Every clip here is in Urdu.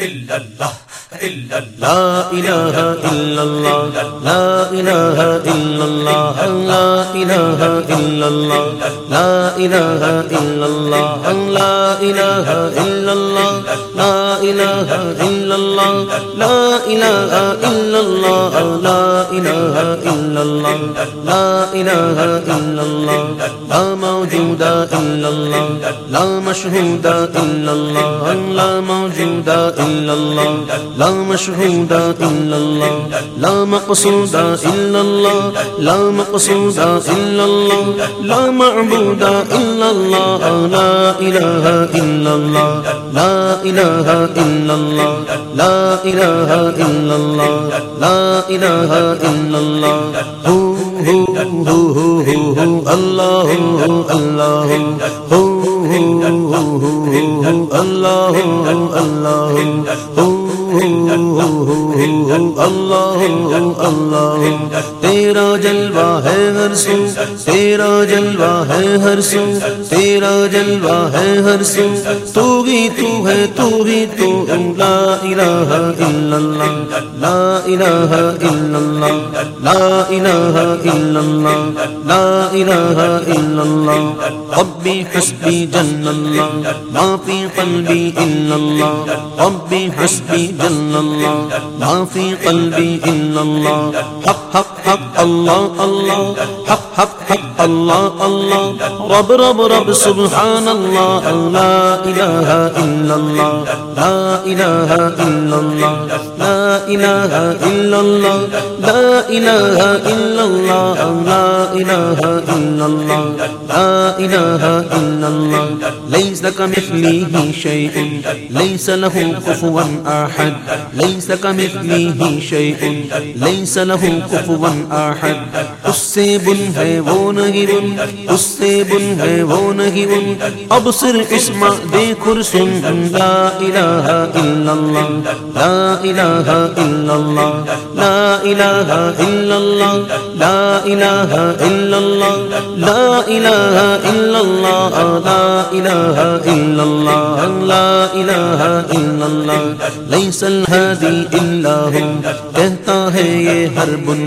إلا الله إلا الله لا إله إلا الله لا إله إلا الله لا إله إلا الله لا إله إلا الله لا إله إلا الله لا الہ الا اللہ لا الہ الا لا إله إلا الله. لا إله إلا الله. لا إله إلا الله. هو هو هو هو هو، الله الله. هو هو هو هو الله الله. هو اللہ اللہ تیرا جلوہ ہے ہر سو، تیرا جلوہ ہے ہر سو، تیرا جلوہ ہے ہر سو۔ تو ہی تو ہے، تو ہی تو۔ لا الہ الا اللہ، لا الہ الا اللہ، لا الہ الا اللہ، لا الہ الا اللہ۔ ربی حسبی جن اللہ ما فی قلبی الا اللہ۔ ربی حسبی جن اللہ ما فی قلبی الا اللہ حق حق حق اللہ اللہ، حق حق حق، اللہ اللہ. رب رب رب سبحان اللہ لا الہ الا اللہ. لا الہ الا اللہ. لا الہ الا اللہ. لا الہ الا اللہ. لا الہ الا اللہ. لا الہ الا اللہ. ليس كمثله شيء. ليس له كفوا احد ليس كمثله شيء. ليس له كفوا احد احد اس سے بن ہے وہ نہیں بن، اس سے بن ہے وہ نہیں بن. اب سر اسما دیکھ اور سن. لا الہ الا اللہ، لا الہ الا اللہ، لا الہ الا اللہ، لا الہ الا اللہ، لا الہ الا اللہ. إله إلا الله، لا إله إلا اللہ ليس الهادي إلا ہم کہتا ہے یہ ہر بن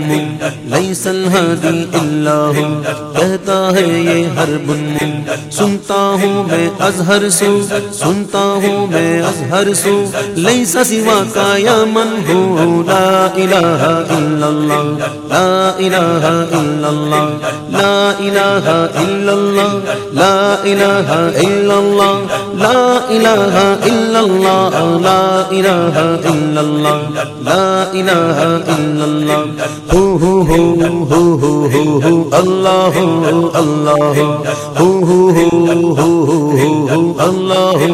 ليس الهادي إلا ہم کہتا ہے یہ ہر بن سن سنتا ہوں میں ازہر سو، سنتا ہوں میں ازہر سو، لیس سوا کا یا من ہو، لا الہ الا اللہ، لا الہ الا اللہ، لا الہ الا اللہ، لا الہ الا اللہ، لا الہ الا اللہ، لا الہ الا اللہ، لا الہ الا اللہ۔ ہو ہو ہو ہو ہو ہو اللہ، ہو ہو ہو ہو ہو ہو اللہ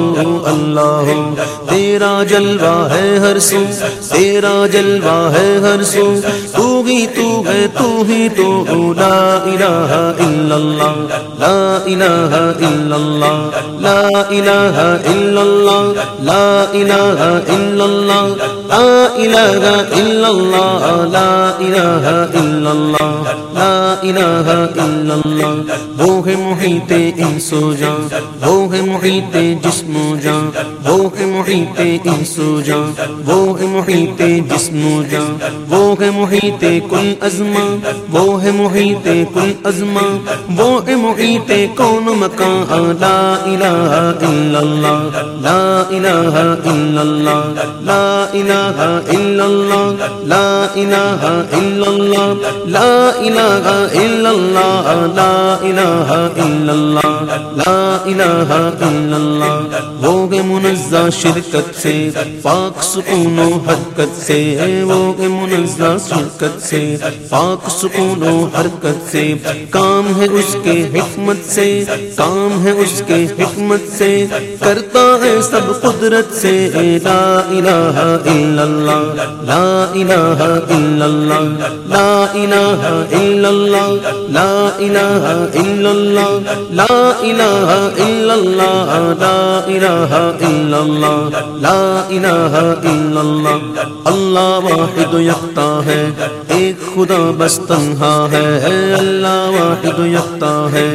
اللہ تیرا جلوہ ہے ہر سو، تیرا جلوہ ہے ہر سو۔ تو ہی تو ہے، تو ہی تو لا الہ الا اللہ، لا الہ الا اللہ، لا الہ الا اللہ، لا الہ الا اللہ۔ لا الہ الا اللہ لا الہ الا اللہ لا الہ الا اللہ وہ ہے محیط انس و جان وہ ہے محیط جسم و جان وہ ہے محیط انس و جان وہ ہے محیط جسم و جان وہ ہے محیط کل ازما وہ ہے محیط کل ازما وہ ہے محیط کون مکان، لا الہ الا اللہ لا الہ الا اللہ لا الہ الا اللہ لا الہ الا اللہ لا الہ الا اللہ لا الہ الا اللہ لا الہ الا اللہ وہ ہے منزہ شرکت سے، پاک سکون و حرکت سے، وہ ہے منزہ شرکت سے، پاک سکون و حرکت سے، کام ہے اس کے حکمت سے، کام ہے اس کے حکمت سے، کرتا ہے سب قدرت سے، لا الہ الا اللہ لا الہ الا اللہ لا الہ الا الا اللہ لا الہ الا اللہ لا الہ الا اللہ لا الہ الا اللہ لا الہ الا اللہ اللہ واحد یکتا ہے، ایک خدا بس تنہا ہے اللہ واحد یکتا ہے،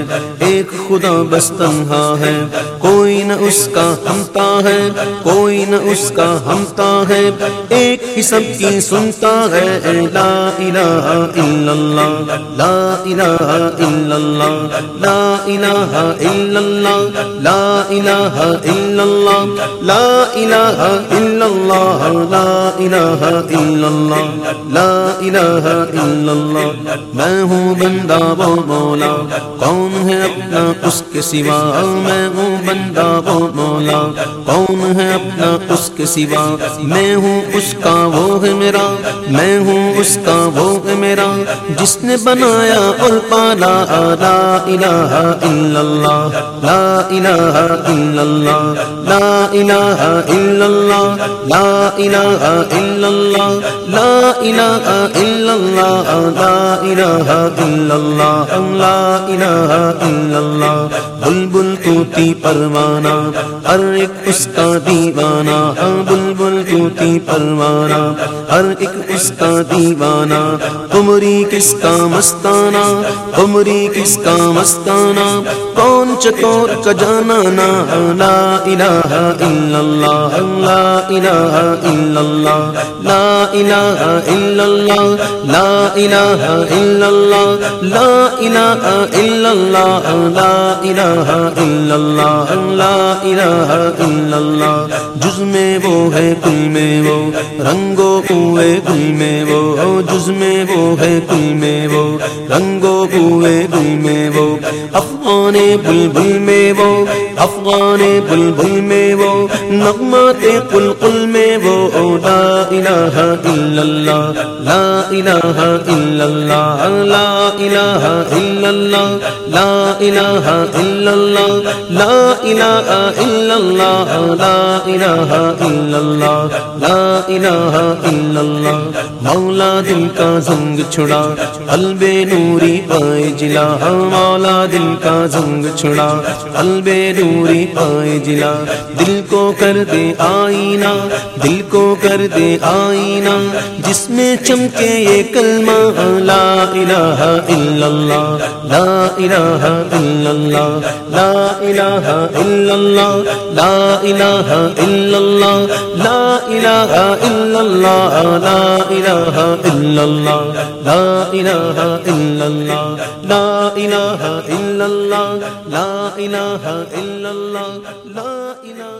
ایک خدا بس تنہا ہے، کوئی نہ اس کا ہمتا ہے، کوئی نہ اس کا ہمتا ہے ایک ہی سب کی سنتا ہے، لا الہ الا اللہ، لا الہ الا اللہ، لا الہ الا اللہ، لا الہ الا اللہ، لا الہ الا اللہ، لا الہ الا اللہ، لا الہ الا اللہ۔ میں ہوں بندہ وہ مولا، کون ہے اپنا اس کے سوا؟ میں ہوں بندہ وہ مولا، کون ہے اپنا اس کے سوا؟ میں ہوں ہوں اس کا وہ ہے میرا، میں ہوں اس کا وہ ہے میرا، جس نے بنایا اور پالا۔ لا الہ الا اللہ، لا الہ الا اللہ، لا الہ الا اللہ، لا الہ الا اللہ، لا الہ الا اللہ، لا الہ الا اللہ، لا الہ الا اللہ۔ بلبل توتی پروانہ، ہر ایک اس کا دیوانہ۔ ہاں، بلبل توتی پروانہ، ہر ایک اس کا دیوانہ تمری کس کا مستانہ تمری کس کا مستانہ، کون چکور کا جانا نا لا الہ الا اللہ، لا الہ الا اللہ، لا الہ الا اللہ، لا الہ الا اللہ، لا الہ الا اللہ، لا الہ الا اللہ، لا الہ الا اللہ، جز میں وہ ہے کل میں وہ رنگو کوئے گل میں وہ جز میں وہ ہے کل میں وہ رنگو کوئے گل میں وہ، افغان بلبل میں وہ، افغان بلبل میں وہ، نغمات قل قل میں وہ لا الہ الا اللہ، لا الہ الا اللہ، لا الہ الا اللہ، لا الہ الا اللہ، لا الہ الا اللہ، لا الہ الا اللہ لا الہ الا اللہ مولا دل کا زنگ چھڑا، قلب نوری پائے جلا، مولا دل کا زنگ چھڑا، قلب نوری پائے جلا، دل کو کر دے آئینہ، دل کو کر دے آئینہ، جس میں چمکے یہ کلمہ، لا الہ الا اللہ لا الہ الا اللہ لا الہ الا اللہ لا الہ الا اللہ لا الہ الا اللہ لا الہ الا اللہ لا الہ الا اللہ لا الہ الا اللہ لا الہ الا اللہ لا الہ